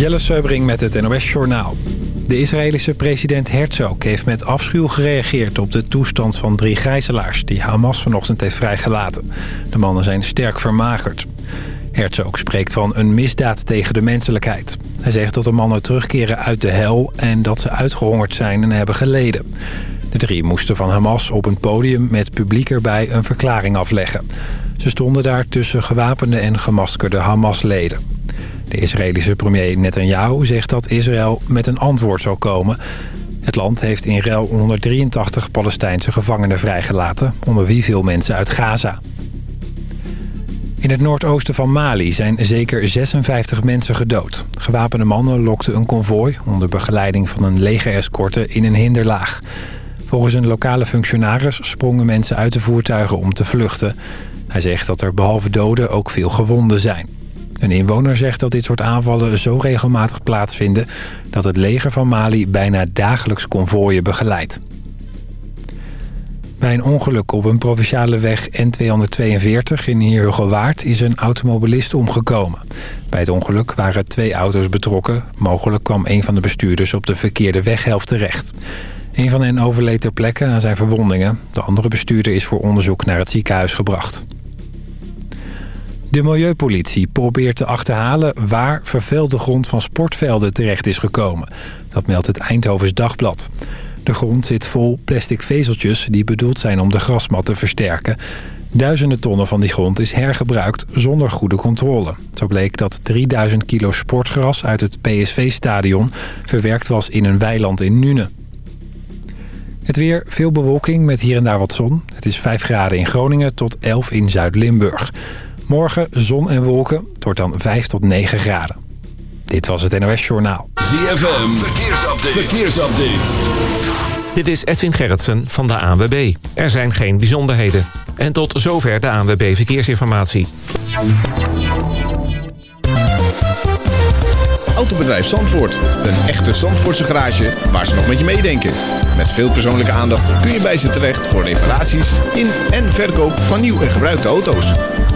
Jelle Seubring met het NOS Journaal. De Israëlische president Herzog heeft met afschuw gereageerd op de toestand van drie gijzelaars... die Hamas vanochtend heeft vrijgelaten. De mannen zijn sterk vermagerd. Herzog spreekt van een misdaad tegen de menselijkheid. Hij zegt dat de mannen terugkeren uit de hel en dat ze uitgehongerd zijn en hebben geleden. De drie moesten van Hamas op een podium met publiek erbij een verklaring afleggen. Ze stonden daar tussen gewapende en gemaskerde Hamas-leden. De Israëlische premier Netanyahu zegt dat Israël met een antwoord zal komen. Het land heeft in ruil 183 Palestijnse gevangenen vrijgelaten... onder wie veel mensen uit Gaza. In het noordoosten van Mali zijn zeker 56 mensen gedood. Gewapende mannen lokten een konvooi... onder begeleiding van een legerescorte in een hinderlaag. Volgens een lokale functionaris sprongen mensen uit de voertuigen om te vluchten. Hij zegt dat er behalve doden ook veel gewonden zijn. Een inwoner zegt dat dit soort aanvallen zo regelmatig plaatsvinden... dat het leger van Mali bijna dagelijks konvooien begeleidt. Bij een ongeluk op een provinciale weg N242 in Heerhugowaard is een automobilist omgekomen. Bij het ongeluk waren twee auto's betrokken. Mogelijk kwam een van de bestuurders op de verkeerde weghelft terecht. Een van hen overleed ter plekke aan zijn verwondingen. De andere bestuurder is voor onderzoek naar het ziekenhuis gebracht. De milieupolitie probeert te achterhalen waar vervuilde grond van sportvelden terecht is gekomen. Dat meldt het Eindhovens Dagblad. De grond zit vol plastic vezeltjes die bedoeld zijn om de grasmat te versterken. Duizenden tonnen van die grond is hergebruikt zonder goede controle. Zo bleek dat 3000 kilo sportgras uit het PSV-stadion verwerkt was in een weiland in Nune. Het weer, veel bewolking met hier en daar wat zon. Het is 5 graden in Groningen tot 11 in Zuid-Limburg. Morgen zon en wolken. Het wordt dan 5 tot 9 graden. Dit was het NOS Journaal. ZFM, verkeersupdate. verkeersupdate. Dit is Edwin Gerritsen van de ANWB. Er zijn geen bijzonderheden. En tot zover de ANWB Verkeersinformatie. Autobedrijf Zandvoort. Een echte Zandvoortse garage waar ze nog met je meedenken. Met veel persoonlijke aandacht kun je bij ze terecht voor reparaties in en verkoop van nieuw en gebruikte auto's.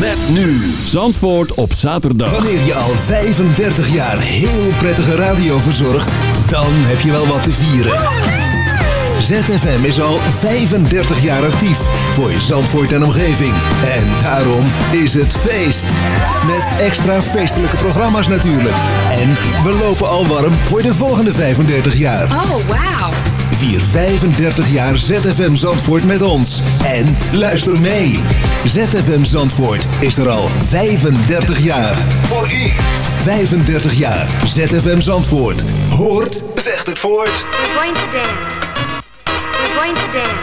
Met nu Zandvoort op zaterdag. Wanneer je al 35 jaar heel prettige radio verzorgt, dan heb je wel wat te vieren. ZFM is al 35 jaar actief voor Zandvoort en omgeving. En daarom is het feest. Met extra feestelijke programma's natuurlijk. En we lopen al warm voor de volgende 35 jaar. Oh, wow. Vier 35 jaar ZFM Zandvoort met ons. En luister mee. ZFM Zandvoort is er al 35 jaar. Voor u. 35 jaar. ZFM Zandvoort. Hoort, zegt het voort. We're going to dance. We're going to dance.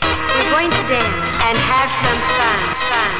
We're going to dance and have some fun, fun.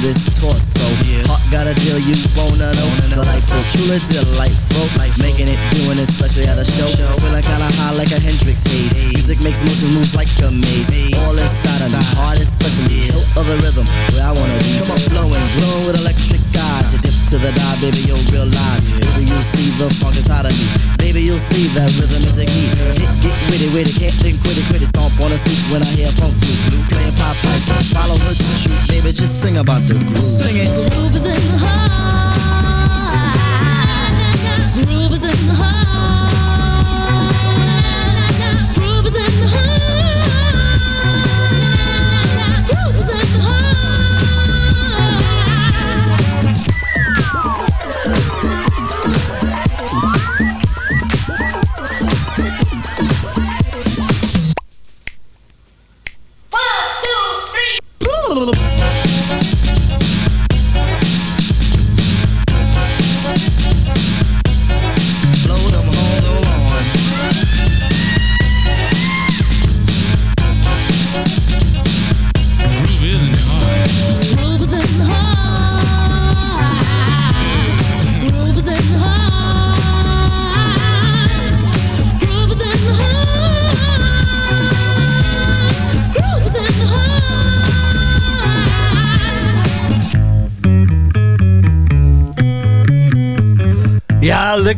This torso. Heart got a deal you wanna know. Delightful, truly delightful. Life making it, doing it, especially at a show. Feeling kinda high like a Hendrix haze. Music makes motion moves like a maze. All inside of me, heart especially. Hilt of the rhythm, where I wanna be. Come on, flowing, glowing with electric eyes. You dip to the dive, baby, you'll realize. Baby, you'll see the funk inside of me. Baby, you'll see that rhythm is the key. Hit, get witty, witty, can't think, quit it, quit. Stomp on the street when I hear funk blue. Blue playing pop pipe, follow her to shoot. Baby, just sing about the groove. Sing it. The groove is in the heart. The Groove is in the heart.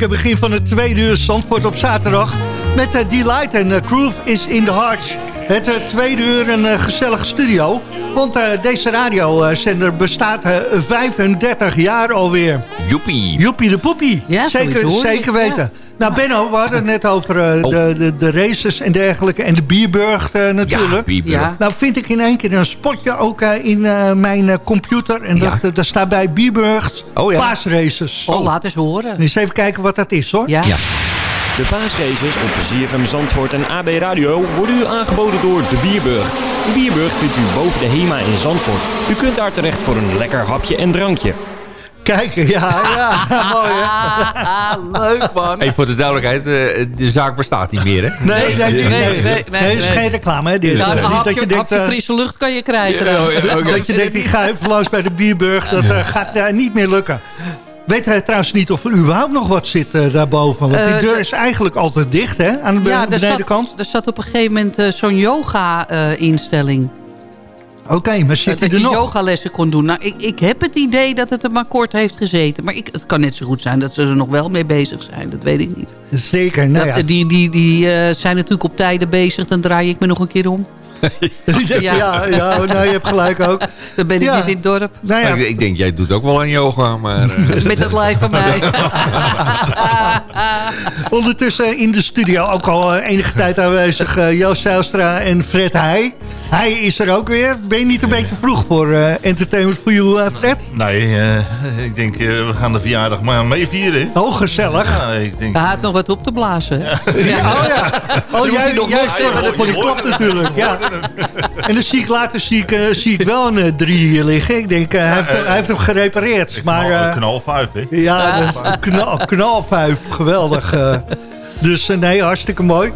Lekker begin van het tweede uur Zandvoort op zaterdag. Met uh, Delight en uh, Groove is in the Heart. Het uh, tweede uur een uh, gezellige studio. Want uh, deze radiozender bestaat uh, 35 jaar alweer. Joepie. Joepie de poepie. Ja, zeker, zeker weten. ja. Nou Benno, we hadden het net over uh, Oh. de, de, de races en dergelijke. En de Bierburg uh, natuurlijk. Bierburg. Ja. Nou vind ik in één keer een spotje ook uh, in uh, mijn uh, computer. En Ja. dat, daar staat bij Bierburg Oh ja. paasraces. Oh, laat eens horen. Eens even kijken wat dat is hoor. Ja. Ja. De paasraces op ZFM Zandvoort en AB Radio worden u aangeboden door De Bierburgt. De Bierburgt vindt u boven de HEMA in Zandvoort. U kunt daar terecht voor een lekker hapje en drankje. Kijken, ja, ja. Mooi hè. Ah, leuk man. Even voor de duidelijkheid, eh, de zaak bestaat niet meer, hè? Nee, nee, nee. Nee, nee, nee, nee, Nee, het is geen reclame, hè? Dit. Ja, een niet hapje, dat je denkt, hapje eh, frisse lucht kan je krijgen. Dat je denkt, ik ga even langs bij de Bierburg. Dat eh, gaat niet meer lukken. Weet hij trouwens niet of er überhaupt nog wat zit daarboven? Want die deur de- is eigenlijk altijd dicht, hè? Aan de Ja, er benedenkant. zat, er zat op een gegeven moment eh, zo'n yoga-instelling. Oké, maar zit dat hij er nog? yogalessen kon doen. Nou, ik, ik heb het idee dat het er maar kort heeft gezeten. Maar ik, het kan net zo goed zijn dat ze er nog wel mee bezig zijn. Dat weet ik niet. Zeker, nou Dat- ja. Die, die, die eh, zijn natuurlijk op tijden bezig. Dan draai ik me nog een keer om. ja, ja, nou, je hebt gelijk ook. Dan ben ik Ja. niet in het dorp. Nou ja, ik, ik denk, jij doet ook wel aan yoga, maar... eh, Met dat lijf van mij. ondertussen in de studio ook al eh, enige tijd aanwezig eh, Joost Zijlstra en Fred Heij. Hij is er ook weer. Ben je niet een beetje vroeg voor eh, Entertainment for You, eh, Fred? Nee, eh, ik denk, we gaan de verjaardag maar mee vieren. Oh, gezellig. Ja, ik denk... Hij had nog wat op te blazen. Oh ja. Oh, jij, nog jij nog zorgt zeggen. voor die hoort klap natuurlijk. Ja. En dan zie ik later zie ik, zie ik wel een drie hier liggen. Ik denk, hij, heeft, hij heeft hem gerepareerd. Maar, knal, knal 5, hè? ja, de knal, knalvijf. Geweldig. dus nee, hartstikke mooi.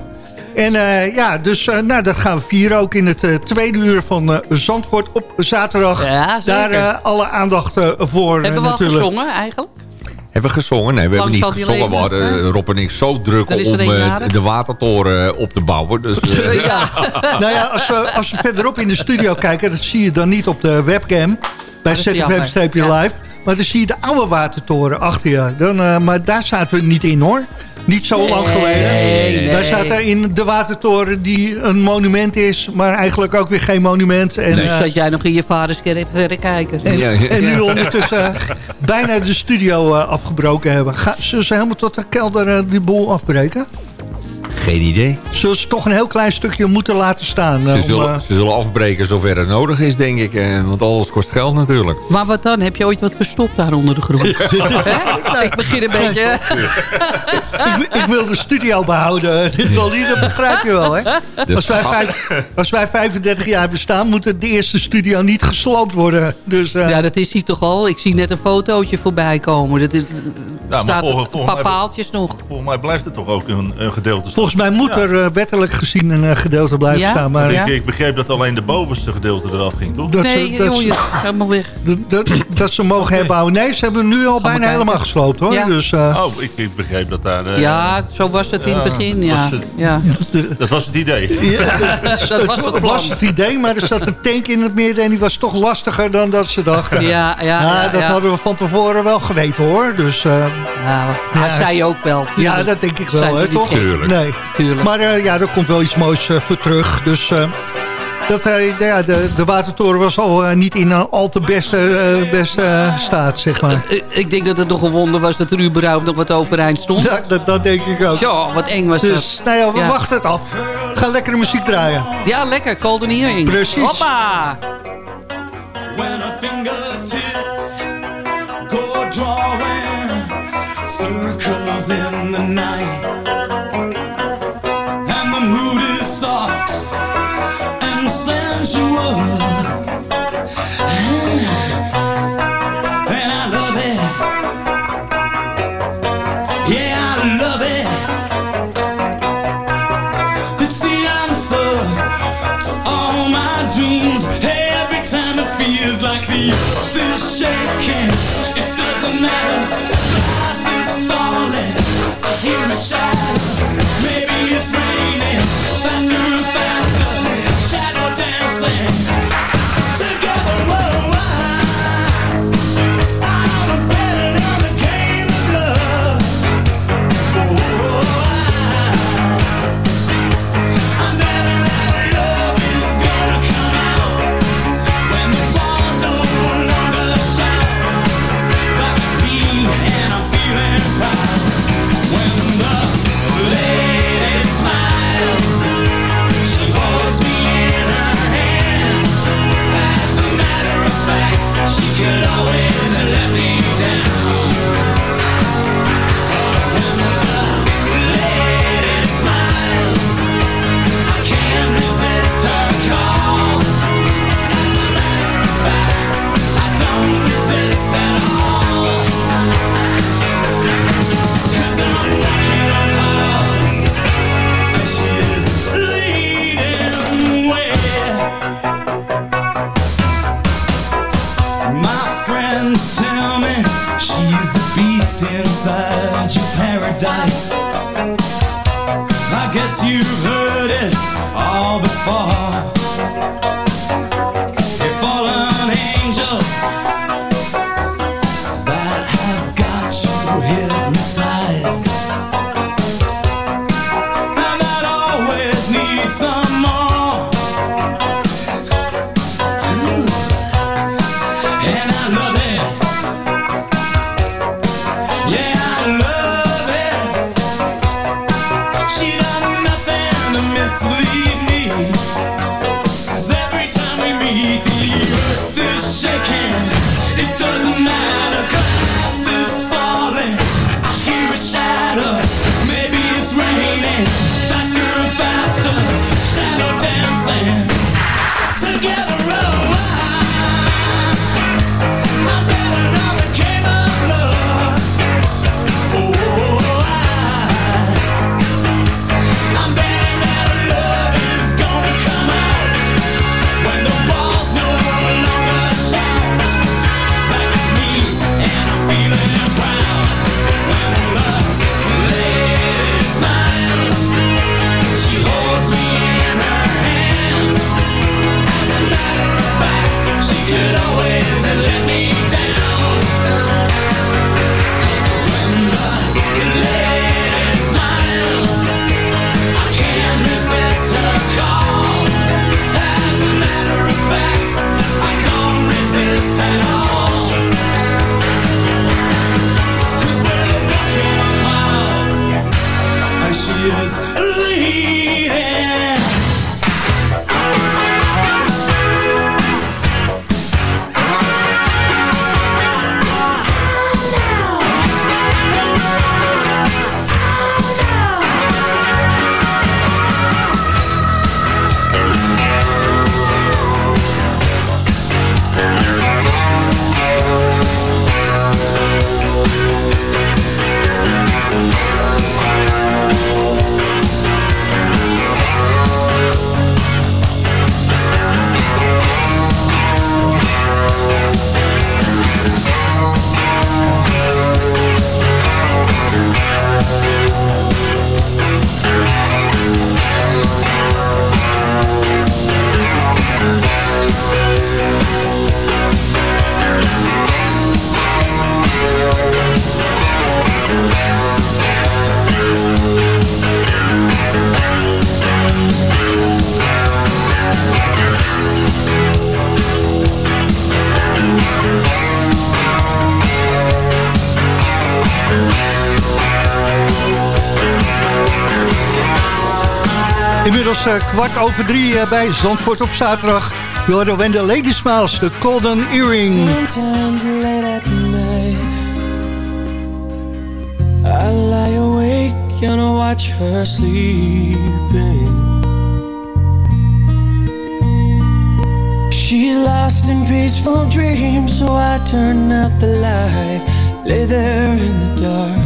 En eh, ja, dus eh, nou, dat gaan we vieren ook in het eh, tweede uur van eh, Zandvoort op zaterdag. Ja, zeker. Daar eh, alle aandacht eh, voor Hebben we al gezongen eigenlijk? Hebben we gezongen? Nee, we hebben niet gezongen. We hadden hè? Rob en ik zo druk om de watertoren op te bouwen. Dus, eh, ja. nou ja, als we, als we verderop in de studio kijken... dat zie je dan niet op de webcam... bij. ZFM-live. Maar dan zie je de oude watertoren achter je. Dan, eh, maar daar zaten we niet in, hoor. Niet zo Nee, lang geleden. nee, Wij nee. zaten in de watertoren die een monument is... maar eigenlijk ook weer geen monument. En, Dus eh, zat jij nog in je vaders verder kijken. en, Ja, ja. en nu ondertussen bijna de studio eh, afgebroken hebben. Ga, zullen ze helemaal tot de kelder eh, die boel afbreken? Geen idee. Zullen ze toch een heel klein stukje moeten laten staan? eh, Ze om, zullen, eh, ze zullen afbreken zover het nodig is, denk ik. eh, Want alles kost geld natuurlijk. Maar wat dan? Heb je ooit wat verstopt daar onder de grond? Hè? Ik begin een beetje... ik, ik wil de studio behouden. Dolly, dat begrijp je wel, hè? Als wij, vijf- als wij 35 jaar bestaan, moet de eerste studio niet gesloopt worden. Dus, eh, Ja, dat is hij toch al. Ik zie net een fotootje voorbij komen. Dat is, maar staat volgens- een volgens paar paaltjes nog. Volgens mij blijft het toch ook een, een gedeelte volgens mij moet er eh, wettelijk gezien een eh, gedeelte blijven Ja? staan. Maar ik, ik begreep dat alleen de bovenste gedeelte eraf ging, toch? Dat nee, dat helemaal weg. dat, dat, dat ze mogen herbouwen. Nee, ze hebben nu al bijna helemaal gesloopt, hoor. Ja. Dus, eh, Oh, ik, ik begreep dat daar... eh, Ja, zo was het in het ja, begin, dat ja. was het. ja. Dat was het idee. dat was het was idee, maar er zat een tank in het midden... en die was toch lastiger dan dat ze dachten. Ja, ja, ja, dat ja. hadden we van tevoren wel geweten, hoor. Dus, Ja, maar Ja. zij ook wel. tuurlijk. ja, dat denk ik wel, hè, toch? Tuurlijk. Nee. Tuurlijk. Maar eh, ja, er komt wel iets moois eh, voor terug. Dus eh, dat, de, ja, de, de watertoren was al niet in een al te beste, beste staat, zeg maar. Ik- Ik denk dat het nog een wonder was dat er überhaupt nog wat overeind stond. Ja, dat, dat denk ik ook. Ja, wat eng was dat. Dus, nou ja, we Ja. wachten het af. Ga lekkere muziek draaien. Ja, lekker. Golden Earring. Precies. Hoppa! when our fingertips go drawing circles in the night beast inside your paradise. I guess you've heard it all before. bleeding. Inmiddels eh, kwart over drie eh, bij Zandvoort op zaterdag. Je hoorde the Lady Smiles, de Golden Earring. Sometimes late at night I lie awake and I watch her sleeping She's lost in peaceful dreams So I turn out the light Lay there in the dark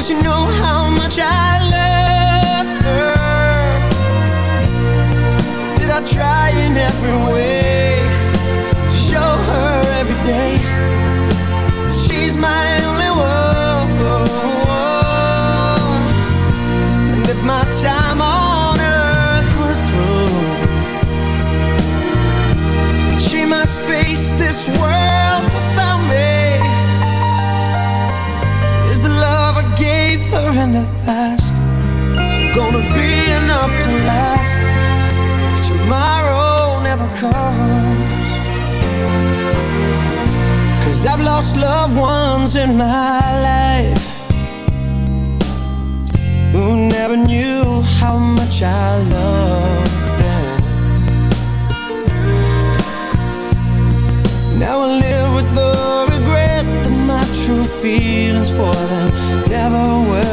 Will she know how much I love her? Did I try in every way To show her every day? She's my only one. And if my time on earth were through She must face this world to last If tomorrow never comes. Cause I've lost loved ones in my life Who never knew how much I loved them. Now I live with the regret that my true feelings for them never will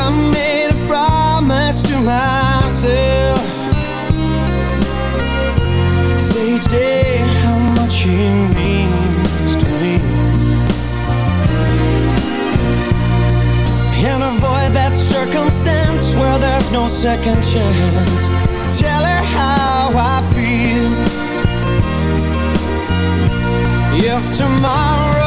I made a promise to myself. Say how much means to me. And avoid that circumstance where there's no second chance Tell her how I feel. If tomorrow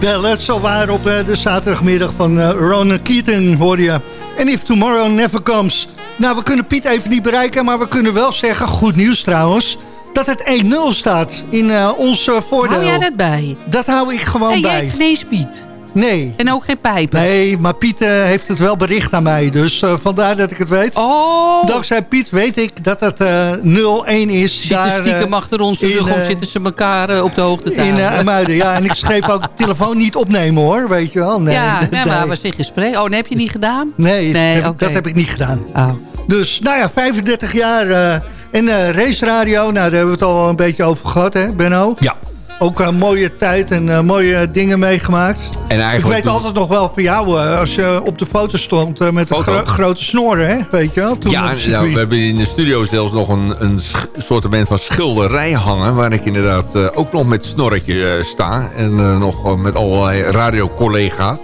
ballad, zo waar op eh, de zaterdagmiddag van eh, Ronan Keaton hoor je. En If Tomorrow Never Comes. Nou, we kunnen Piet even niet bereiken, maar we kunnen wel zeggen, goed nieuws trouwens... dat het 1-0 staat in eh, ons voordeel. Hou jij dat bij? Dat hou ik gewoon en jij bij. geen eens Piet. Nee. En ook geen pijpen? Nee, maar Piet eh, heeft het wel bericht aan mij. Dus eh, vandaar dat ik het weet. Oh. Dankzij Piet weet ik dat het eh 0-1 is. Zitten daar, eh, stiekem achter onze in, rug of eh, zitten ze elkaar eh, op de hoogte te In houden? uh, Muiden, ja. En ik schreef ook telefoon niet opnemen hoor, weet je wel. Nee, ja, nee, nee. maar was in gesprek. Oh, dat heb je niet gedaan? Nee, Nee, dat heb ik niet gedaan. Oh. Dus, nou ja, 35 jaar eh en eh race radio. Nou, daar hebben we het al een beetje over gehad, hè, Benno? Ja. Ook een mooie tijd en eh, mooie dingen meegemaakt. En Ik eigenlijk weet toen- altijd nog wel van jou, eh, als je op de foto stond eh, met een Foto? gro- grote snoren, hè? Weet je wel? Toen Ja, nou, we hebben in de studio zelfs nog een, een soort van schilderij hangen... waar ik inderdaad eh, ook nog met snorretje eh, sta. En eh, nog eh, met allerlei radiocollega's.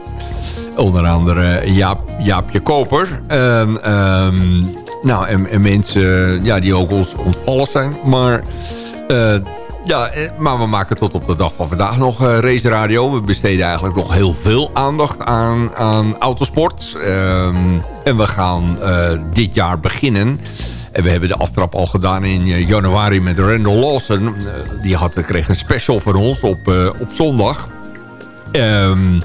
Onder andere Jaap, Jaapje Koper. En, ehm, nou, en, en mensen ja, die ook ons ontvallen zijn. Maar... ja, eh, maar we maken tot op de dag van vandaag nog eh, race radio. We besteden eigenlijk nog heel veel aandacht aan, aan autosport. Ehm, en we gaan eh, dit jaar beginnen. En we hebben de aftrap al gedaan in januari met Randall Lawson. Die had, kreeg een special van ons op, op zondag. Ehm,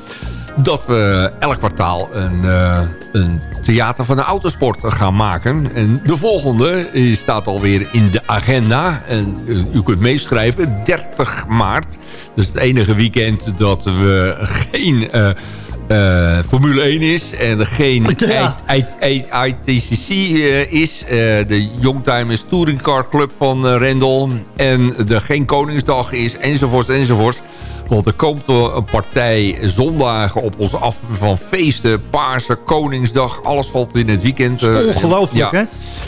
dat we elk kwartaal een, eh, een theater van de autosport gaan maken. En de volgende staat alweer in de agenda. En eh, u kunt meeschrijven, 30 maart. Dus het enige weekend dat we geen... eh, Formule 1 is en er geen Ja. ITCC is. de Youngtimers Touring Car Club van Rendel. En er geen Koningsdag is, enzovoort, enzovoort. Want er komt een partij zondagen op ons af van feesten, Paarse, Koningsdag. Alles valt in het weekend. eh, Ongelooflijk, ja. hè?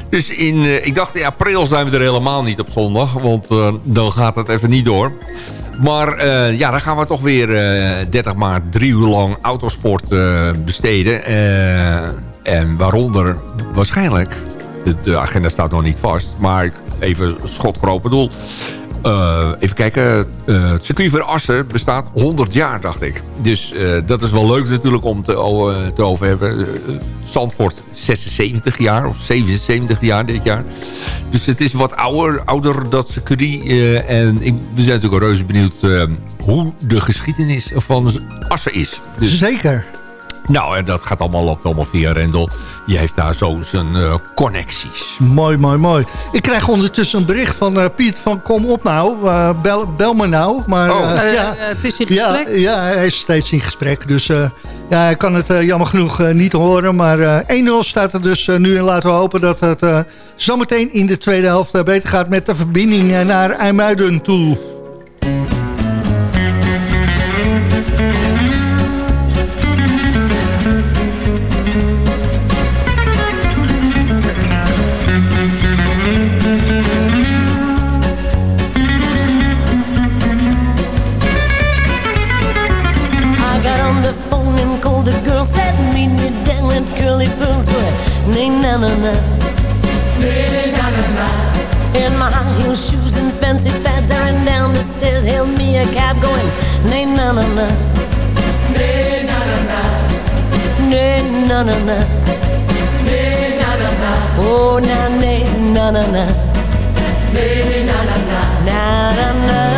Dus in, eh, ik dacht in april zijn we er helemaal niet op zondag. Want eh, dan gaat het even niet door. Maar ja, dan gaan we toch weer eh 30 maart drie uur lang autosport besteden. En waaronder waarschijnlijk, de, de agenda staat nog niet vast... maar even schot voor open doel... Eh, even kijken, eh, het circuit van Assen bestaat 100 jaar, dacht ik. Dus eh, dat is wel leuk natuurlijk om te, te over hebben. Zandvoort 76 jaar, of 77 jaar dit jaar. Dus het is wat ouder, ouder dat circuit. en ik, we zijn natuurlijk reuze benieuwd hoe de geschiedenis van Assen is. Dus, Zeker. Nou, en dat gaat allemaal, loopt allemaal via Rendel. Die heeft daar zo zijn eh, connecties. Mooi, mooi, mooi. Ik krijg ondertussen een bericht van eh, Piet van kom op nou, eh, bel, bel me nou. Maar, Oh. ja, het is in gesprek? ja, hij is steeds in gesprek. Dus eh, ja, hij kan het eh, jammer genoeg eh, niet horen. Maar eh 1-0 staat er dus nu. En laten we hopen dat het eh, zometeen in de tweede helft beter gaat met de verbinding naar IJmuiden toe. Na na na, na na na, na na na, nay na na na. Oh na nay na na na, nay na na na, na na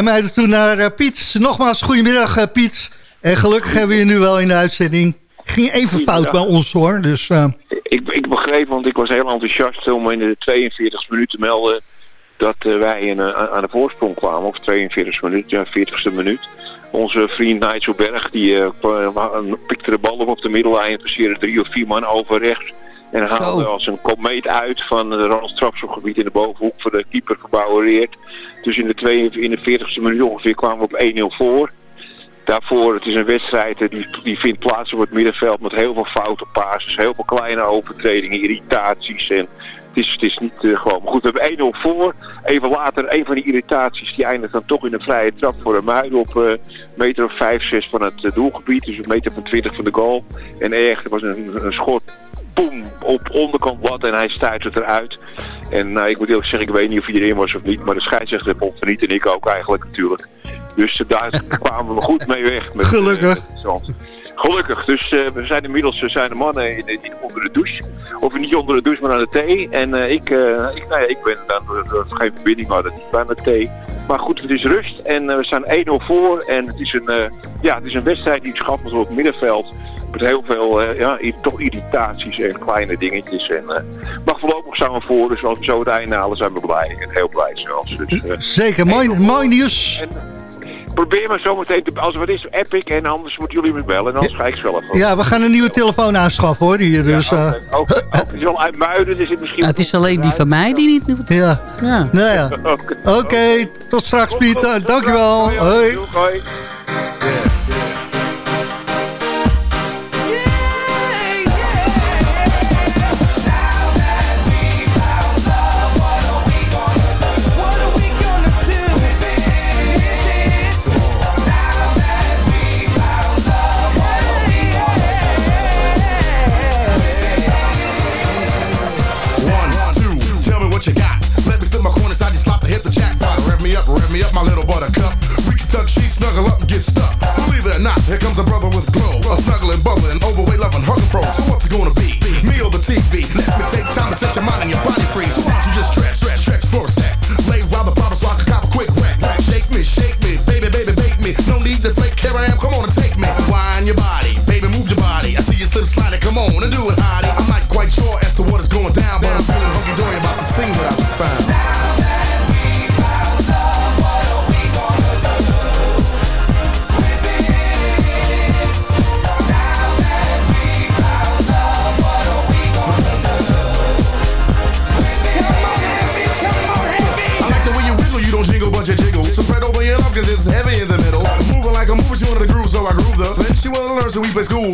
gaan naar uh, IJmuiden toe naar uh, Piet. Nogmaals, goedemiddag uh, Piet. En gelukkig hebben we je nu wel in de uitzending. Ging even fout bij ons hoor. Dus, uh... ik, ik begreep, want ik was heel enthousiast om in de 42 minuten te melden dat wij in, aan de voorsprong kwamen. Of 42 minuten, ja, 40ste minuut. Onze vriend Nigel Berg, die pikte de bal op op de middellijn. Passeerde drie of vier man over rechts. En haalde als een komeet uit van het Ronald Strafschopgebied in de bovenhoek voor de keeper gebouwereerd. Dus in de, 42 e minuut ongeveer kwamen we op 1-0 voor. Daarvoor, het is een wedstrijd die, die vindt plaats op het middenveld met heel veel foute passes, heel veel kleine overtredingen, irritaties en het is, het is niet uh, gewoon. Maar goed, we hebben 1-0 voor. Even later, een van die irritaties, die eindigt dan toch in een vrije trap voor een muiden op uh, meter of 5, 6 van het uh, doelgebied. Dus een meter van 20 van de goal. En echt, er was een, een schot boem, op onderkant wat en hij stuit het eruit. En nou, ik moet eerlijk zeggen, ik weet niet of hij erin was of niet, maar de scheidsrechter er niet en ik ook eigenlijk natuurlijk. Dus daar kwamen we goed mee weg. Met, Gelukkig. Gelukkig. Dus uh, we zijn inmiddels zijn de mannen in, in, onder de douche. Of niet onder de douche, maar aan de thee. En uh, ik, uh, ik, nou ja, ik ben dan geen verbinding hadden niet bij mijn thee. Maar goed, het is rust en we staan 1-0 voor. En het is een, ja, het is een wedstrijd die schappelt op het middenveld. Met heel veel ja, toch irritaties en kleine dingetjes. En, maar voorlopig staan we voor, dus als we zo het einde halen zijn we blij. En heel blij zelfs. Dus, Zeker, mooi, mooi nieuws. En, probeer maar zometeen, te, als er wat is, Epic en anders moeten jullie me bellen. En anders ga ik zelf. Ja, we gaan een nieuwe telefoon aanschaffen hoor. Hier, dus, ja, okay. uh... ook, ook, het is wel uit Muiden, dus het misschien... Ja, het is alleen die van mij die niet doet. Ja. ja. Nou ja. Oké, okay, tot straks Piet. Dankjewel. Hoi. Hoi. Me up, my little buttercup. We can tuck sheets, snuggle up and get stuck. Believe it or not, here comes a brother with glow. A snuggling, bubbling, overweight, loving, hugging pro. So what's it gonna be? Me or the TV?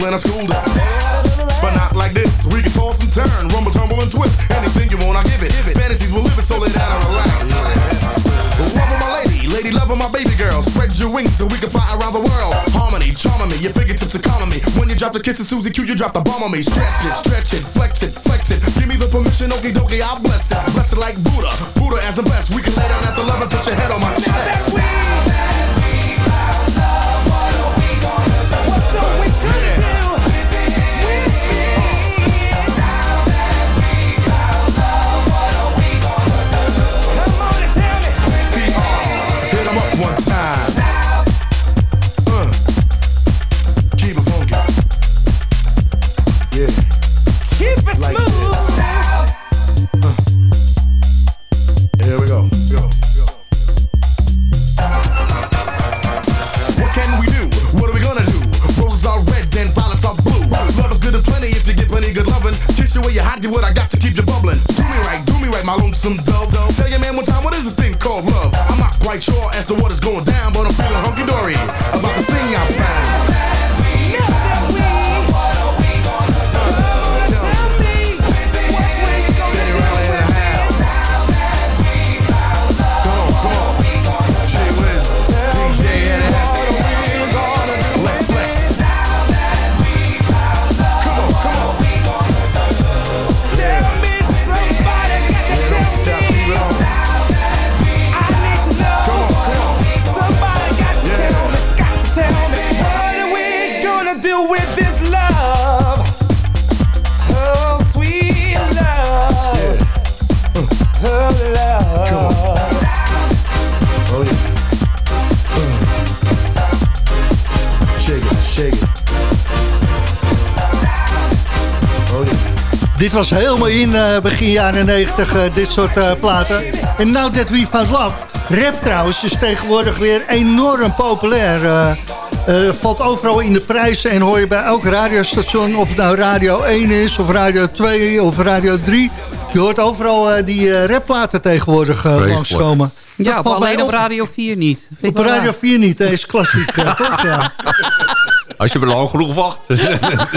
And I schooled her. But not like this. We can toss and turn, rumble, tumble, and twist. Anything you want, I give it. Fantasies will live it, so lay down and relax. Love of my lady, lady love of my baby girl. Spread your wings so we can fly around the world. Harmony, charming me, your fingertips are me. When you drop the kiss of Susie Q, you drop the bomb on me. Stretch it, stretch it, flex it, flex it. Give me the permission, okie dokie, I'll bless it. Bless it like Buddha, Buddha as the best. We can lay down at sorry was helemaal in eh, begin jaren 90, eh, dit soort eh, platen. En Now That We Found Love. Rap trouwens is tegenwoordig weer enorm populair. eh, eh, valt overal in de prijzen en hoor je bij elk radiostation... of het nou Radio 1 is, of Radio 2, of Radio 3... Je hoort overal die eh, rapplaten tegenwoordig langskomen. Dat Ja, valt alleen op Radio 4 niet. Op Radio raar. 4 niet, dat is klassiek. toch? Ja. Als je maar lang genoeg wacht.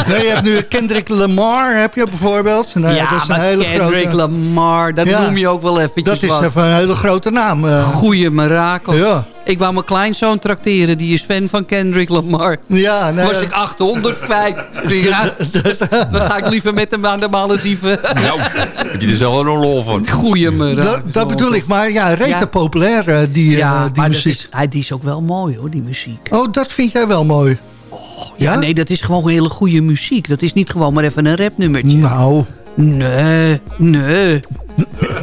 Nee, je hebt nu Kendrick Lamar, heb je bijvoorbeeld. Nou, ja, dat is een maar hele Kendrick grote... Lamar, dat Ja. noem je ook wel eventjes Dat is wat. even een hele grote naam. eh. Goeie mirakel. Ja. Ik wou mijn kleinzoon trakteren, die is fan van Kendrick Lamar. Ja, nee, Was ik 800 kwijt. Ja, dan ga ik liever met hem aan de Malediven. nou, heb je er zelf een lol van. Goeie mirakel. dat, dat bedoel ik, maar ja, rete Ja. populair, eh, die, eh, Ja, die maar dat muziek. is, hij, die is ook wel mooi hoor, die muziek. Oh, dat vind jij wel mooi. Ja? Nee, dat is gewoon hele goede muziek. Dat is niet gewoon maar even een rapnummertje. Nou. Nee, nee.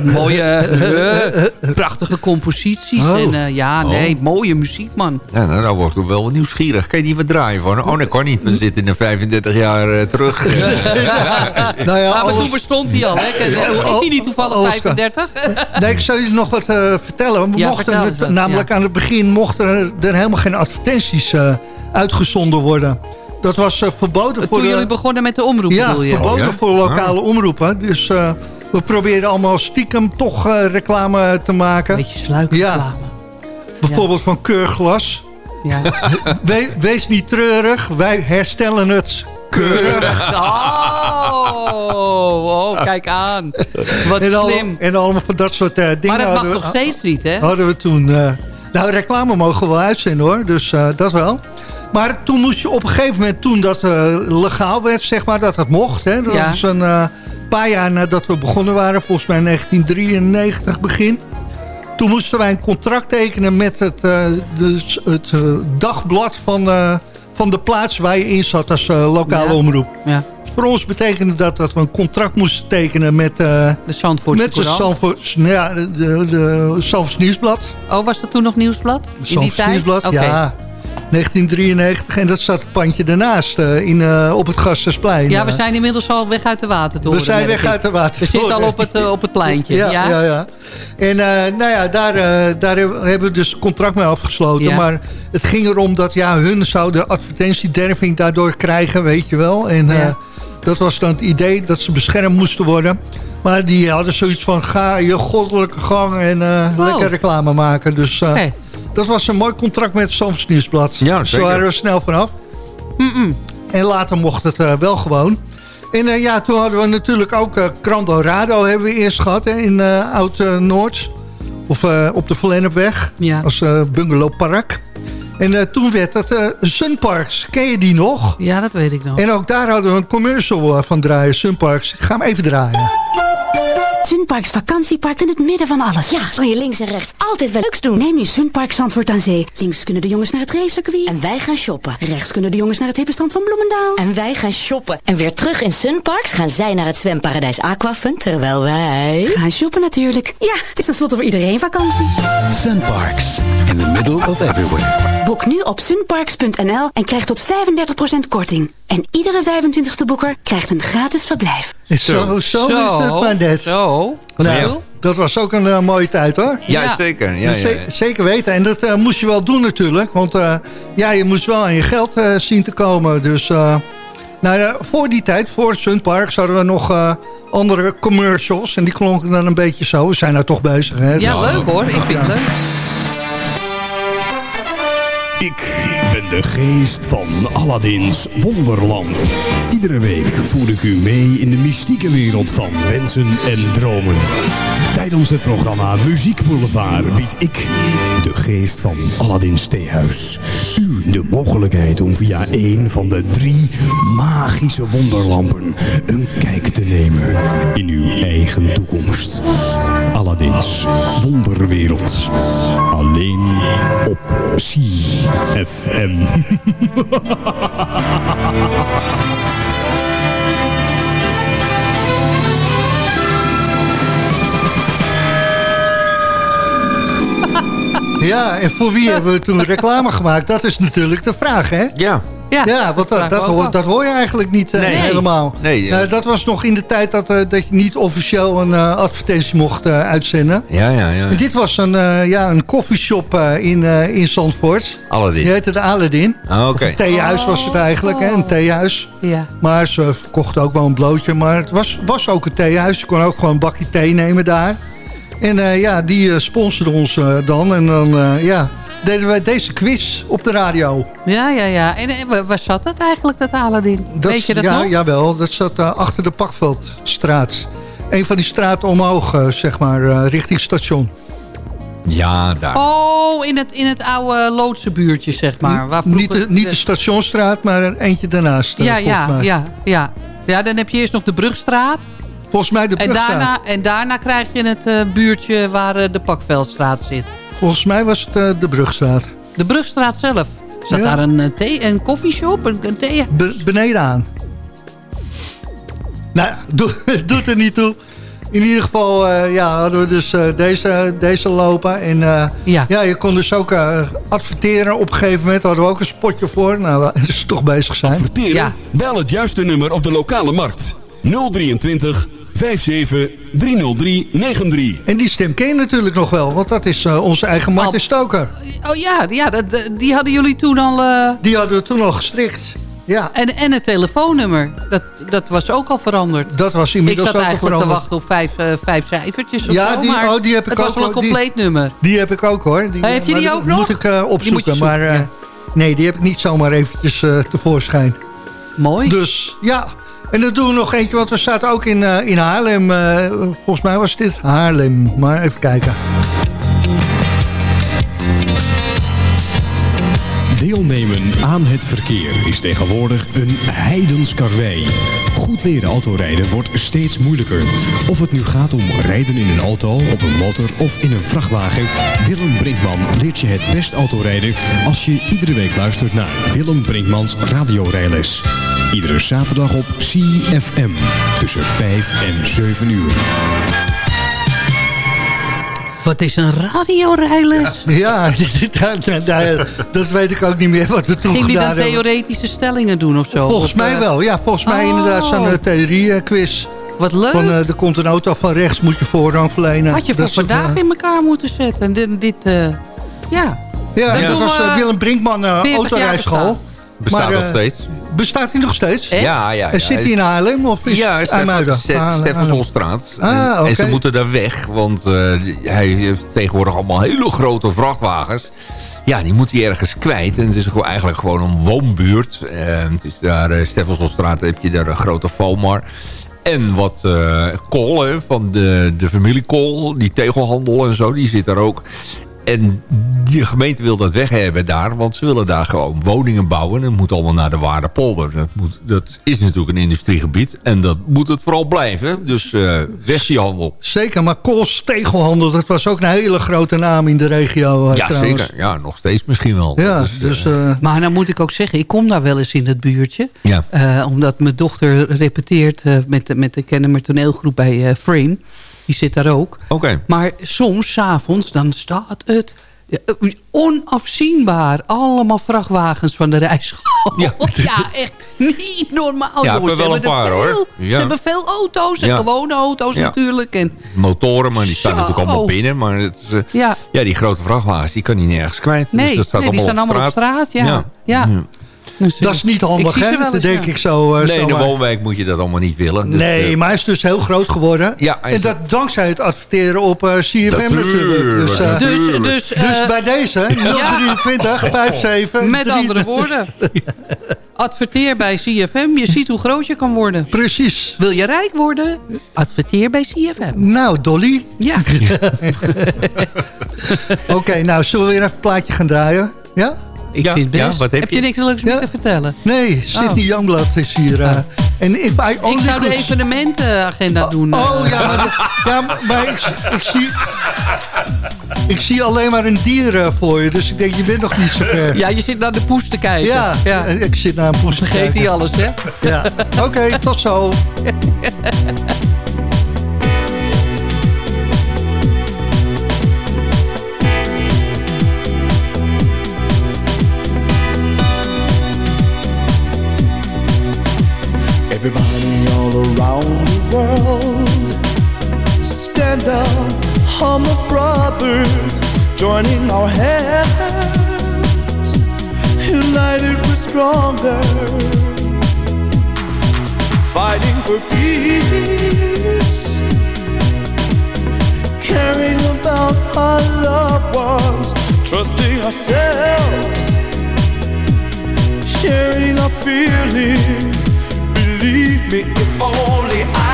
mooie, prachtige composities. Oh. En eh, ja, nee, mooie muziek, man. Ja, nou, nou word ik wel nieuwsgierig. Kan je die wat draaien voor? Oh, dat kan niet. We zitten in de 35 jaar eh, terug. Nou ja, maar toen bestond hij al, hè? Is hij niet toevallig Alles- 35? Nee, ik zal je nog wat eh, vertellen. We Ja, mochten vertel het- eens wat, namelijk aan het begin mochten er, helemaal geen advertenties uitgezonden worden. Dat was eh, verboden voor Toen de... jullie begonnen met de omroep, Ja, bedoel je? verboden Oh, ja? voor lokale omroepen. Dus eh, we probeerden allemaal stiekem toch eh, reclame te maken. Beetje sluikreclame. Ja. Bijvoorbeeld van keurglas. Ja. We- wees niet treurig, wij herstellen het keurig. Oh, oh, kijk aan. Wat en, al- slim. en allemaal van dat soort eh, dingen Maar dat mag we- nog steeds niet, hè? hadden we toen... eh, nou, reclame mogen we wel uitzenden hoor, dus eh, dat wel. Maar toen moest je op een gegeven moment, toen dat eh, legaal werd, zeg maar, dat het mocht. Hè, dat Ja. was een eh, paar jaar nadat we begonnen waren, volgens mij 1993 begin. Toen moesten wij een contract tekenen met het, eh, dus het dagblad van, van de plaats waar je in zat als lokale Ja. omroep. Ja. Voor ons betekende dat dat we een contract moesten tekenen met, De Zandvoortse met de. Zandvoorts, nou ja, de, de, Nieuwsblad. Oh, was dat toen nog Nieuwsblad? In die tijd? Nieuwsblad, ja. 1993 en dat zat het pandje daarnaast eh, in, eh, op het Gassersplein. Ja, we zijn inmiddels al weg uit de watertoren. We zijn weg ik. uit de watertoren. We zitten al op het, eh, op het pleintje. Ja, Ja, ja, ja. En nou ja, daar, daar hebben we dus contract mee afgesloten. Ja. Maar het ging erom dat ja, hun zouden advertentiederving daardoor krijgen, weet je wel. En Ja. dat was dan het idee dat ze beschermd moesten worden. Maar die hadden zoiets van, ga je goddelijke gang en lekker reclame maken. Dus. Dat was een mooi contract met het Zandvoorts Nieuwsblad. Ja, Zo zeker. waren we snel vanaf. En later mocht het eh, wel gewoon. En eh, ja, toen hadden we natuurlijk ook eh Crandorado hebben we eerst gehad hè, in eh, Oud-Noord. of eh, op de Verlennepweg. Ja. Als eh, bungalowpark. En eh, toen werd het eh, Sunparks. Ken je die nog? Ja, dat weet ik nog. En ook daar hadden we een commercial van draaien, Sunparks. Ik ga hem even draaien. Sunparks vakantiepark in het midden van alles. Ja, kan je links en rechts altijd wel leuks doen. Neem je Sunpark Zandvoort aan Zee. Links kunnen de jongens naar het racecircuit. En wij gaan shoppen. Rechts kunnen de jongens naar het hippenstrand van Bloemendaal. En wij gaan shoppen. En weer terug in Sunparks gaan zij naar het zwemparadijs Aquafun, terwijl wij... Gaan shoppen natuurlijk. Ja, het is tenslotte voor iedereen vakantie. Sunparks, in the middle of everywhere. Boek nu op sunparks.nl en krijg tot 35% korting. En iedere 25ste boeker krijgt een gratis verblijf. Zo, zo, Zo, is het maar net. Zo. Wat Nou, dat was ook een eh, mooie tijd hoor. Ja, Ja. zeker. Ja, ja, Ze- ja. Zeker weten. En dat eh, moest je wel doen natuurlijk. Want eh, ja, je moest wel aan je geld eh, zien te komen. Dus eh, nou, voor die tijd, voor Sunparks, hadden we nog eh, andere commercials. En die klonken dan een beetje zo. We zijn nou toch bezig. Hè? Ja, leuk hoor. Ik vind het leuk. Ik de geest van Aladdin's Wonderland. Iedere week voer ik u mee in de mystieke wereld van wensen en dromen. Tijdens het programma Muziek Boulevard bied ik, de geest van Aladdin's Theehuis, u de mogelijkheid om via een van de drie magische wonderlampen een kijk te nemen in uw eigen toekomst. Aladdin's Wonderwereld. Alleen op CFM. Ja, en voor wie hebben we toen reclame gemaakt? Dat is natuurlijk de vraag, hè? Ja. Ja, want vraag dat, dat, hoor, dat hoor je eigenlijk niet eh, Nee. helemaal. Nee, Eh, ja. dat was nog in de tijd dat, eh, dat je niet officieel een eh, advertentie mocht eh, uitzenden. Ja, ja, ja. En dit was een, eh ja, een koffieshop eh, in, eh, in Zandvoort. Aladdin. Die heette de Aladdin. Ah, Oké. Een theehuis was het eigenlijk, hè, een theehuis. Ja. Maar ze verkochten ook wel een blootje. Maar het was, was ook een theehuis. Je kon ook gewoon een bakje thee nemen daar. En eh, ja, die eh, sponsorde ons eh, dan. En dan eh, ja, deden wij deze quiz op de radio. Ja, ja, ja. En, en waar- zat het eigenlijk, dat Aladdin? Dat, Weet je dat ja, nog? Jawel, dat zat achter de Pakveldstraat. Een van die straten omhoog, zeg maar, eh, richting station. Ja, daar. Oh, in het, in het oude loodse buurtje, zeg maar. Waar vroeger- Niet de, niet de stationstraat, maar een eentje daarnaast. Ja, ja, mij. ja, ja. Ja, dan heb je eerst nog de Brugstraat. Volgens mij de En Brugstraat. daarna, en daarna krijg je het eh, buurtje waar eh, de Pakveldstraat zit. Volgens mij was het eh, de Brugstraat. De Brugstraat zelf. Zat Ja. daar een, thee, een koffieshop, een, een thee? Be- beneden aan. Nou, doe, doet er niet toe. In ieder geval eh, ja, hadden we dus deze, deze lopen. En eh, ja. je kon dus ook adverteren. Op een gegeven moment hadden we ook een spotje voor. Nou, we dus toch bezig zijn. Adverteren? Bel het juiste nummer op de lokale markt. 023 57 303 93. En die stem ken je natuurlijk nog wel. Want dat is eh, onze eigen Martin Stoker. Oh ja, ja dat, die hadden jullie toen al... eh, Die hadden we toen al gestrikt. Ja. En, en het telefoonnummer, dat, dat was ook al veranderd. Dat was inmiddels Ik zat ook al eigenlijk te veranderd. wachten op vijf, eh, vijf cijfertjes of Ja, zo, die, maar oh, die heb ik het ook. was wel een hoor. Die- compleet nummer. Die heb ik ook hoor. Die, Oh, heb je die ook nog? moet ik eh, Die moet opzoeken. zoeken, maar eh, ja. nee, die heb ik niet zomaar eventjes eh, tevoorschijn. Mooi. Dus ja. En dan doen we nog eentje, want we zaten ook in, eh, in Haarlem. eh, volgens mij was dit Haarlem. Maar even kijken. Deelnemen aan het verkeer is tegenwoordig een heidens karwei. Goed leren autorijden wordt steeds moeilijker. Of het nu gaat om rijden in een auto, op een motor of in een vrachtwagen. Willem Brinkman leert je het best autorijden als je iedere week luistert naar Willem Brinkmans radiorijles. Iedere zaterdag op CFM tussen 5 en 7 uur. Wat is een radiorijles? Ja, dat, dat- dat- dat weet ik ook niet meer wat we toen Ging die gedaan dan hebben. theoretische stellingen doen of zo? Volgens Of, mij eh, wel. Ja, volgens mij Oh. inderdaad zo'n uh, theorie-quiz. Wat leuk. Van, eh, er komt een auto van rechts, moet je voorrang verlenen. Had je voor Dat vandaag eh, in elkaar moeten zetten. En dit, dit eh, ja. Ja, Dat dat doen was eh, Willem Brinkman uh, 40 jaar autorijschool. Bestaat Maar, nog eh, steeds. Bestaat hij nog steeds? Ja, ja, ja. En zit hij in Haarlem of is Ja, IJmuiden? Ste- Ah, Steffensonstraat. Ah, En- oké. En ze moeten daar weg, want eh, hij heeft tegenwoordig allemaal hele grote vrachtwagens. Ja, die moet hij ergens kwijt. En het is eigenlijk gewoon een woonbuurt. Eh, het is daar, uh, Steffensonstraat heb je daar een grote Vomar. En wat eh kool hè, van de, de familie Kool, die tegelhandel en zo, die zit daar ook. En de gemeente wil dat weg hebben daar, want ze willen daar gewoon woningen bouwen. En het moet allemaal naar de Waardepolder. Dat, moet, dat is natuurlijk een industriegebied en dat moet het vooral blijven. Dus eh weg die handel. Zeker, maar Kools Tegelhandel, dat was ook een hele grote naam in de regio. eh, Ja, trouwens. zeker. Ja, nog steeds misschien wel. Ja, Dat is, dus... eh, Maar nou moet ik ook zeggen, ik kom daar wel eens in het buurtje. Ja. Eh, omdat mijn dochter repeteert eh, met, de, met de Kennemer toneelgroep bij eh, Frame. Die zit daar ook. Oké. Maar soms, s'avonds, dan staat het eh, onafzienbaar. Allemaal vrachtwagens van de rijschool. Ja. Ja, echt niet normaal. Ja, jongens. we wel een paar, hoor. veel. Ja. Ze hebben veel auto's en Ja. gewone auto's Ja. natuurlijk. En, motoren, maar die staan Zo. natuurlijk allemaal binnen. Maar het eh, ja. ja, die grote vrachtwagens, die kan niet nergens kwijt. Nee, dus dat staat nee die staan allemaal op straat. Ja. ja. Dus, dat is niet handig, ik zie ze hè? wel Dat denk ja. ik zo. eh, nee, in de woonwijk moet je dat allemaal niet willen. Dus, nee, eh, maar hij is dus heel groot geworden. Ja, en dat dankzij het adverteren op eh, CFM natuurlijk. Dus, Dus, dus, dus bij deze, 023 57 Met andere woorden. Adverteer bij CFM. Je ziet hoe groot je kan worden. Precies. Wil je rijk worden? Adverteer bij CFM. Nou, Dolly. Ja. Oké, nou, zullen we weer even een plaatje gaan draaien? Ja? Ik Ja, vind best. ja, wat heb je? je? niks leuks meer te vertellen? Nee, Sidney Oh. Youngblood is hier. eh, en if I Ik zou de evenementenagenda doen. Oh eh. ja, maar, ja, maar ik, ik, zie, ik zie alleen maar een dier eh, voor je. Dus ik denk, je bent nog niet zo ver. Ja, je zit naar de poes te kijken. Ja, ja. ik zit naar een poes te Vergeet kijken. hij alles, hè? Ja, oké, tot zo. world. Stand up, humble brothers, joining our hands. United we're stronger. Fighting for peace. Caring about our loved ones. Trusting ourselves. Sharing our feelings. Believe me, if only I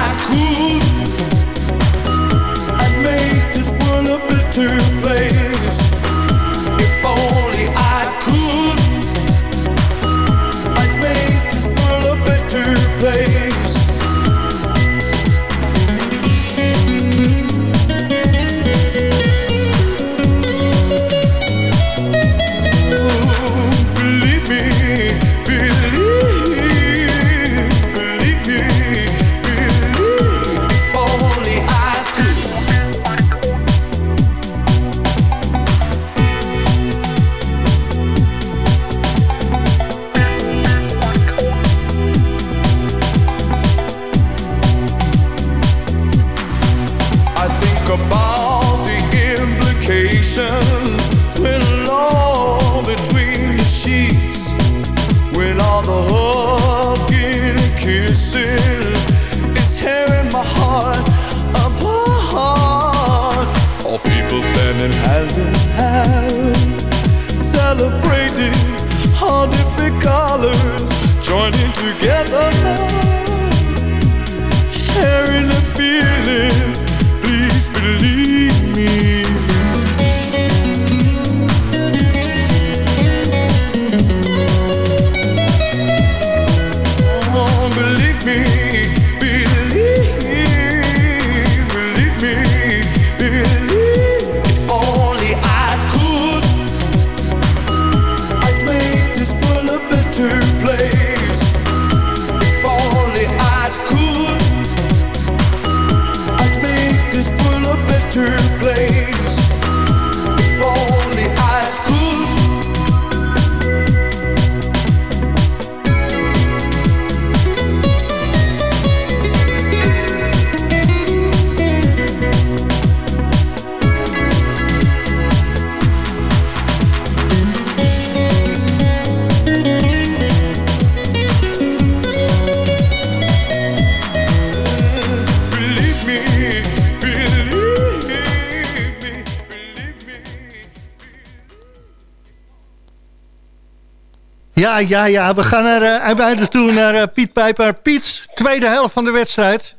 Ja, ja. We gaan naar uh, buiten toe naar eh, Piet Pijper. Piet, tweede helft van de wedstrijd.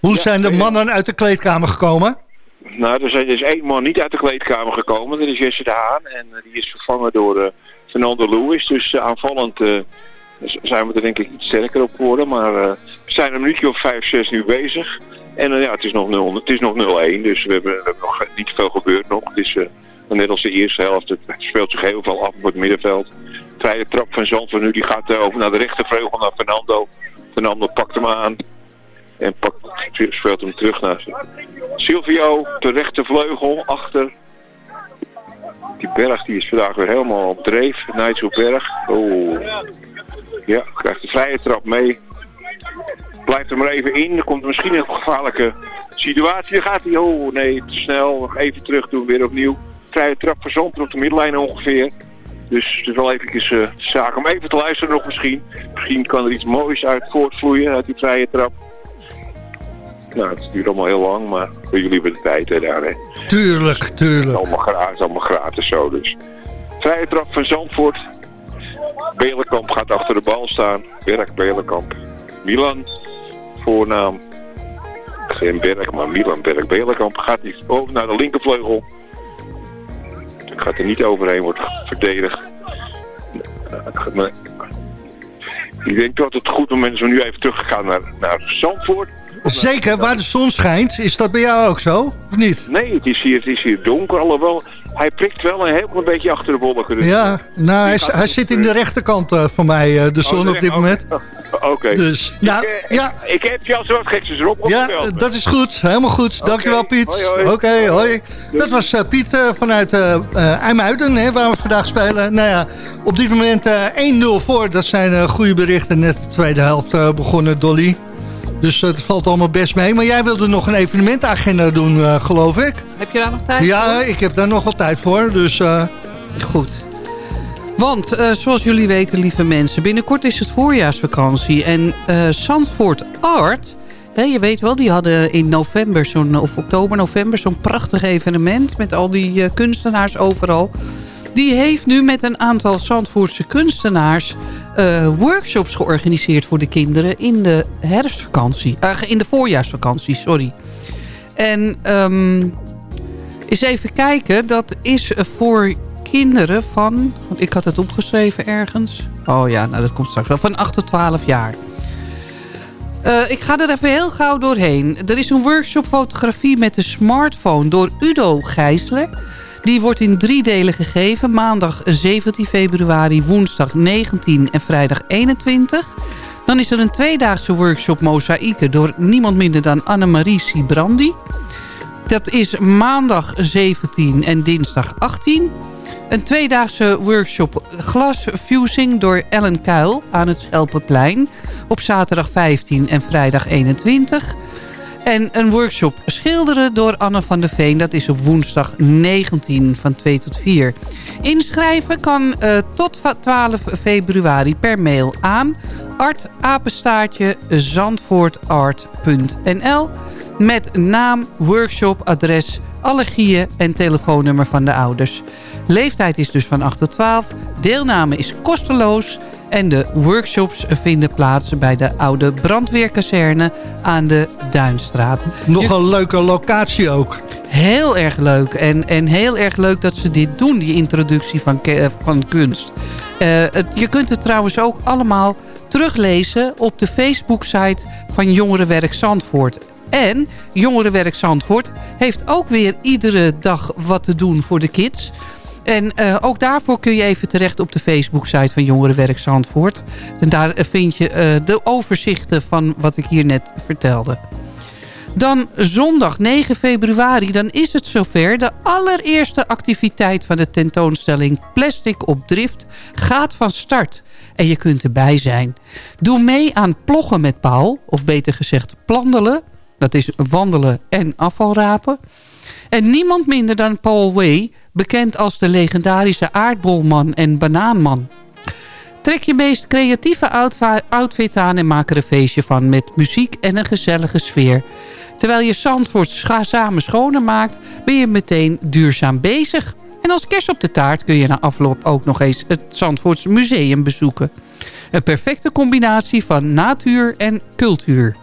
Hoe zijn de mannen uit de kleedkamer gekomen? Nou, er, is één man niet uit de kleedkamer gekomen. Dat is Jesse de Haan. En eh, die is vervangen door eh, Fernando Lewis. Dus eh, aanvallend eh, zijn we er denk ik iets sterker op geworden. Maar eh, we zijn een minuutje of vijf, zes nu bezig. En eh, ja, het is nog 0 het is nog 0-1. Dus we hebben, we hebben nog niet veel gebeurd nog. Het is eh, net als de eerste helft. Het speelt zich heel veel af op het middenveld. Vrije trap van Zandvoort nu. Die gaat eh, over naar de rechtervleugel naar Fernando. Fernando pakt hem aan. En pakt, speelt hem terug naar Silvio, de rechtervleugel, achter. Die berg die is vandaag weer helemaal op dreef. Nijtselberg. Oh. Ja, krijgt de vrije trap mee. Blijft er maar even in. Er komt misschien een gevaarlijke situatie. Gaat hij, oh nee, te snel. Even terug doen, weer opnieuw. Vrije trap verzond op de middenlijn ongeveer. Dus het is wel eventjes eh, zaak om even te luisteren nog misschien. Misschien kan er iets moois uit voortvloeien uit die vrije trap. Nou, het duurt allemaal heel lang, maar voor jullie hebben de tijd hè, daar. Hè. Tuurlijk, tuurlijk. Allemaal gratis, allemaal gratis zo dus. Vrije trap van Zandvoort. Belenkamp gaat achter de bal staan. Berg Belenkamp. Milan, voornaam. Geen Berg, maar Milan Berg Belenkamp. Gaat hij over naar de linkervleugel. Gaat er niet overheen, wordt verdedigd. Maar Ik denk dat het goed moment is om nu even terug te gaan naar, naar Zandvoort. Zeker, waar de zon schijnt. Is dat bij jou ook zo, of niet? Nee, het is hier, het is hier donker. Alhoewel, hij prikt wel een heel klein beetje achter de wolken. Dus Ja, nou, hij, zit in de rechterkant eh, van mij, eh, de zon Oh, op dit oh, moment. Oké. Dus, nou, ik, eh, ja. Ik, heb je als wat gekjes erop Ja, dat is goed. Helemaal goed. Dankjewel, Piet. Oké, hoi. Dat was eh, Piet eh, vanuit eh eh, IJmuiden, hè, waar we vandaag spelen. Nou ja, op dit moment eh 1-0 voor. Dat zijn eh, goede berichten. Net de tweede helft eh, begonnen, Dolly. Dus het valt allemaal best mee. Maar jij wilde nog een evenementagenda doen, eh, geloof ik. Heb je daar nog tijd Ja, voor? ik heb daar nog wel tijd voor. Dus eh, Goed. Want, eh, zoals jullie weten, lieve mensen... binnenkort is het voorjaarsvakantie. En Zandvoort Art... Hè, je weet wel, die hadden in november, zo'n, of oktober, november... zo'n prachtig evenement met al die kunstenaars overal. Die heeft nu met een aantal Zandvoortse kunstenaars... eh, workshops georganiseerd voor de kinderen in de herfstvakantie. eh, in de voorjaarsvakantie, sorry. En ehm, eens even kijken, dat is voor kinderen van... ik had het opgeschreven ergens. Oh ja, nou dat komt straks wel. Van 8 tot 12 jaar. Eh, ik ga er even heel gauw doorheen. Er is een workshop fotografie met de smartphone door Udo Gijsler. Die wordt in drie delen gegeven. Maandag 17 februari, woensdag 19 en vrijdag 21. Dan is er een tweedaagse workshop mozaïeken door niemand minder dan Annemarie Sibrandi. Dat is maandag 17 en dinsdag 18. Een tweedaagse workshop glasfusing door Ellen Kuil aan het Schelpenplein. Op zaterdag 15 en vrijdag 21. En een workshop schilderen door Anne van der Veen. Dat is op woensdag 19 van 2 tot 4. Inschrijven kan eh, tot va- 12 februari per mail aan artapenstaartje zandvoortart.nl met naam, workshop, adres, allergieën en telefoonnummer van de ouders. Leeftijd is dus van 8 tot 12. Deelname is kosteloos. En de workshops vinden plaats bij de oude brandweerkazerne aan de Duinstraat. nog een leuke locatie ook. Heel erg leuk. En, en heel erg leuk dat ze dit doen, die introductie van, eh, van kunst. Eh, het- je kunt het trouwens ook allemaal teruglezen op de Facebook-site van Jongerenwerk Zandvoort. En Jongerenwerk Zandvoort heeft ook weer iedere dag wat te doen voor de kids. En eh, ook daarvoor kun je even terecht op de Facebook-site van Jongerenwerk Zandvoort. En daar eh, vind je eh, de overzichten van wat ik hier net vertelde. Dan zondag 9 februari, dan is het zover. De allereerste activiteit van de tentoonstelling Plastic op Drift gaat van start. En je kunt erbij zijn. Doe mee aan ploggen met Paul, of beter gezegd plandelen. Dat is wandelen en afvalrapen. En niemand minder dan Paul Way, bekend als de legendarische aardbolman en banaanman. Trek je meest creatieve outfit aan en maak er een feestje van... met muziek en een gezellige sfeer. Terwijl je Zandvoort samen schoner maakt... ben je meteen duurzaam bezig. En als kerst op de taart kun je na afloop ook nog eens... het Zandvoorts Museum bezoeken. Een perfecte combinatie van natuur en cultuur.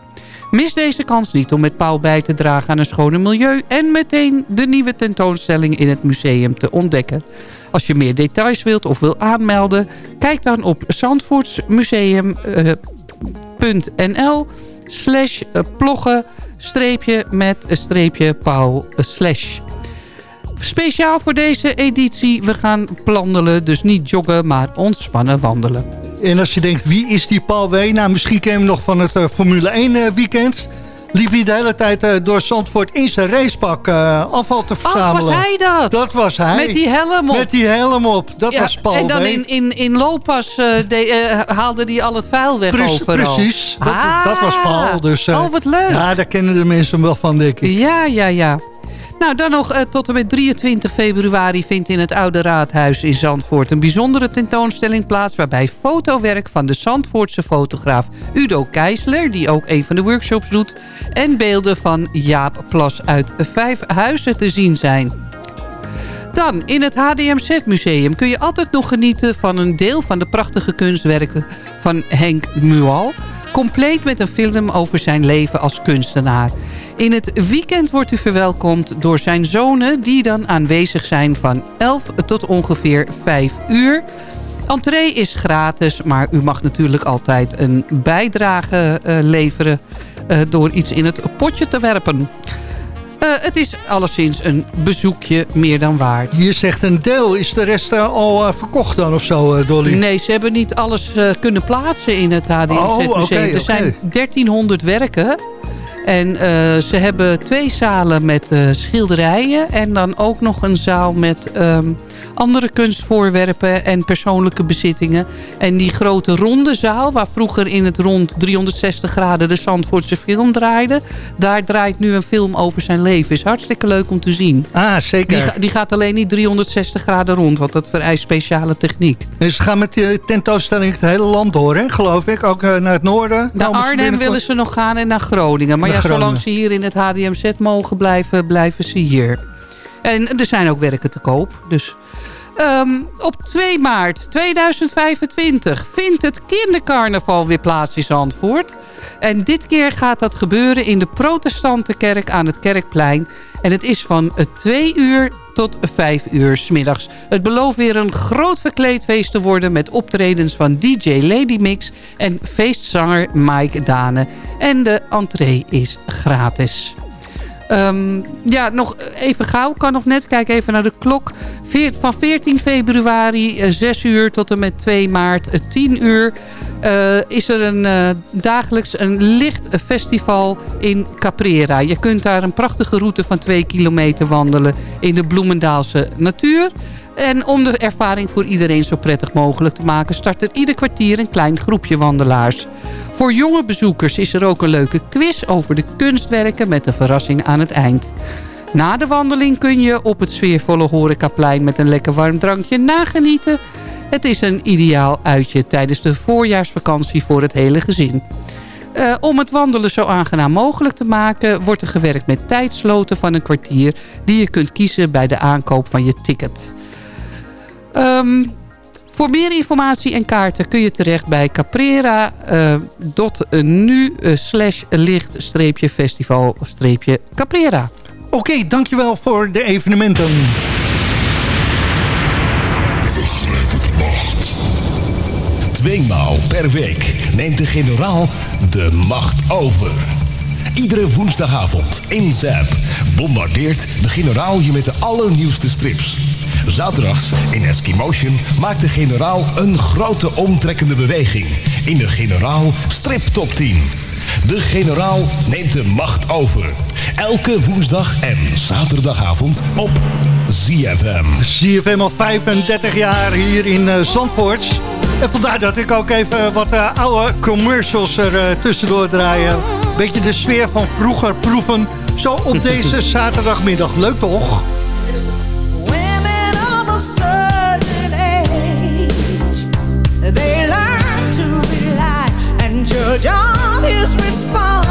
Mis deze kans niet om met Paul bij te dragen aan een schoner milieu... en meteen de nieuwe tentoonstelling in het museum te ontdekken. Als je meer details wilt of wil aanmelden... kijk dan op zandvoortsmuseum.nl slash eh, ploggen streepje met streepje Paul slash. Speciaal voor deze editie, we gaan plandelen, dus niet joggen, maar ontspannen wandelen. En als je denkt, wie is die Paul W? Nou, misschien ken je hem nog van het eh, Formule 1 eh, weekend. Liep hij de hele tijd eh, door Zandvoort in zijn racepak afval te verzamelen. was hij dat? Dat was hij. Met die helm op. Met die helm op. Dat Ja, was Paul en dan in, in, in Lopas de- haalde hij al het vuil weg overal. precies. Dat, Ah. dat was Paul. Dus, oh, wat leuk. Ja, daar kennen de mensen hem wel van, denk ik. Ja, ja, ja. Nou, dan nog eh, tot en met 23 februari vindt in het Oude Raadhuis in Zandvoort... een bijzondere tentoonstelling plaats... waarbij fotowerk van de Zandvoortse fotograaf Udo Keisler... die ook een van de workshops doet... en beelden van Jaap Plas uit vijf huizen te zien zijn. Dan, in het HDMZ-museum kun je altijd nog genieten van een deel van de prachtige kunstwerken van Henk Mual. Compleet met een film over zijn leven als kunstenaar. In het weekend wordt u verwelkomd door zijn zonen die dan aanwezig zijn van 11 tot ongeveer 5 uur. Entree is gratis, maar u mag natuurlijk altijd een bijdrage eh, leveren eh, door iets in het potje te werpen. Eh, het is alleszins een bezoekje meer dan waard. Je zegt een deel. Is de rest al eh, verkocht dan of zo, eh, Dolly? Nee, ze hebben niet alles kunnen plaatsen in het HDMZ Oh, er zijn 1300 werken. En eh, ze hebben twee zalen met eh, schilderijen. En dan ook nog een zaal met ehm, andere kunstvoorwerpen en persoonlijke bezittingen. En die grote ronde zaal, waar vroeger in het rond 360 graden de Zandvoortse film draaide. Daar draait nu een film over zijn leven. Is hartstikke leuk om te zien. Ah, zeker. Die, ga- die gaat alleen niet 360 graden rond, want dat vereist speciale techniek. Dus ze gaan met die tentoonstelling het hele land door, hè, geloof ik. Ook eh, naar het noorden. Naar Arnhem willen ze nog gaan en naar Groningen. Maar Ja, zolang ze hier in het HDMZ mogen blijven, blijven ze hier. En er zijn ook werken te koop. Dus. Ehm, op 2 maart 2025 vindt het kindercarnaval weer plaats in Zandvoort. En dit keer gaat dat gebeuren in de protestantenkerk aan het Kerkplein. En het is van 2 uur tot 5 uur middags. Het belooft weer een groot verkleedfeest te worden... met optredens van DJ Lady Mix en feestzanger Mike Dane. En de entree is gratis. Ehm, ja, nog even gauw. Kan nog net kijken even naar de klok. Van 14 februari eh, 6 uur tot en met 2 maart eh, 10 uur... eh, is er een, eh, dagelijks een licht festival in Caprera. Je kunt daar een prachtige route van 2 kilometer wandelen... in de Bloemendaalse natuur. En om de ervaring voor iedereen zo prettig mogelijk te maken... start er ieder kwartier een klein groepje wandelaars. Voor jonge bezoekers is er ook een leuke quiz over de kunstwerken... met een verrassing aan het eind. Na de wandeling kun je op het sfeervolle horecaplein... met een lekker warm drankje nagenieten. Het is een ideaal uitje tijdens de voorjaarsvakantie voor het hele gezin. Eh, om het wandelen zo aangenaam mogelijk te maken... wordt er gewerkt met tijdsloten van een kwartier... die je kunt kiezen bij de aankoop van je ticket. Ehm, voor meer informatie en kaarten kun je terecht bij caprera.nu uh, slash licht streepje festival streepje caprera. Oké, dankjewel voor de evenementen. Tweemaal per week neemt de generaal de macht over. Iedere woensdagavond in Zap bombardeert de generaal je met de allernieuwste strips. Zaterdags in Eskimotion maakt de generaal een grote omtrekkende beweging in de generaal strip top 10. De generaal neemt de macht over. Elke woensdag en zaterdagavond op ZFM. ZFM al 35 jaar hier in eh, Zandvoort. En vandaar dat ik ook even wat eh, oude commercials er eh, tussendoor draaien. Beetje de sfeer van vroeger proeven. Zo op deze zaterdagmiddag. Leuk toch? job is responsible.